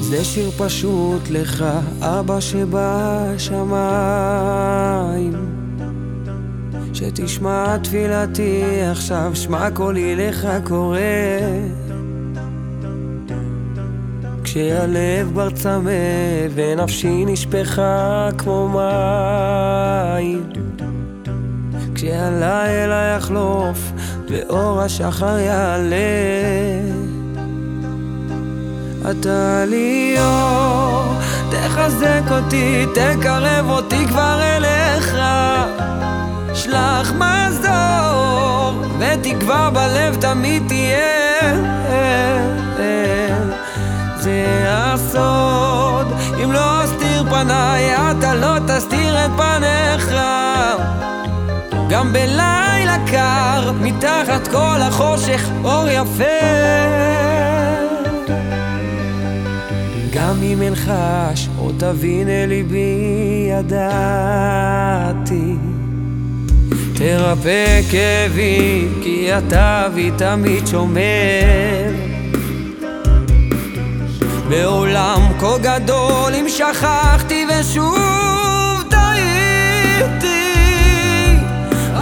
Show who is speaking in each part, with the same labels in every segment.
Speaker 1: זה שיר פשוט לך, אבא שבשמיים. שתשמע תפילתי עכשיו, שמע קולי לך קורא. כשהלב כבר צמא ונפשי נשפכה כמו מים. כשהלילה יחלוף ואור השחר יעלה. אתה לי אור, תחזק אותי, תקרב אותי כבר אליך. שלח מזור, ותקווה בלב תמיד תהיה. זה הסוד, אם לא אסתיר פניי, אתה לא תסתיר את פניך גם בלילה קר, מתחת כל החושך, אור יפה. גם אם אלחש, או תבין אל ליבי, ידעתי. תרפא כאבים, כי אתה בי תמיד שומר. בעולם כה גדול, אם שכחתי ושוב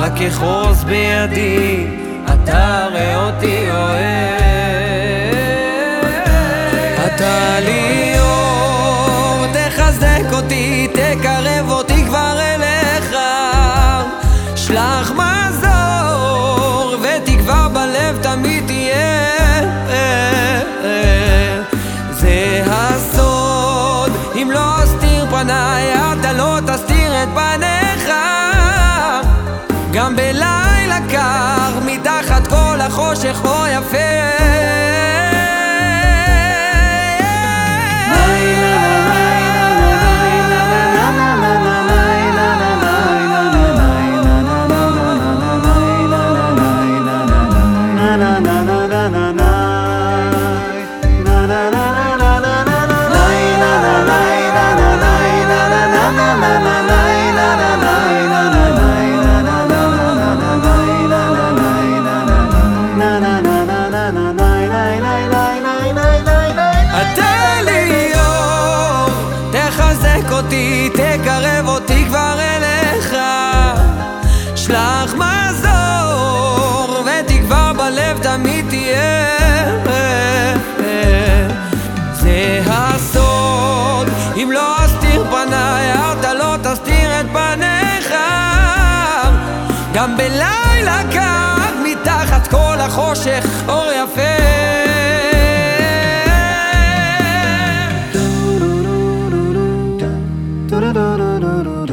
Speaker 1: רק אחוז בידי, אתה ראה אותי אוהב. אתה לי אור, תחזק אותי, תקרב אותי כבר אליך. שלח מזור, החושך או יפה תקרב אותי כבר אליך. שלח מזור, ותקווה בלב תמיד תהיה. זה הסוד, אם לא אסתיר פניי, אתה לא תסתיר את פניך. גם בלילה קר, מתחת כל החושך, אור יפה do do do do do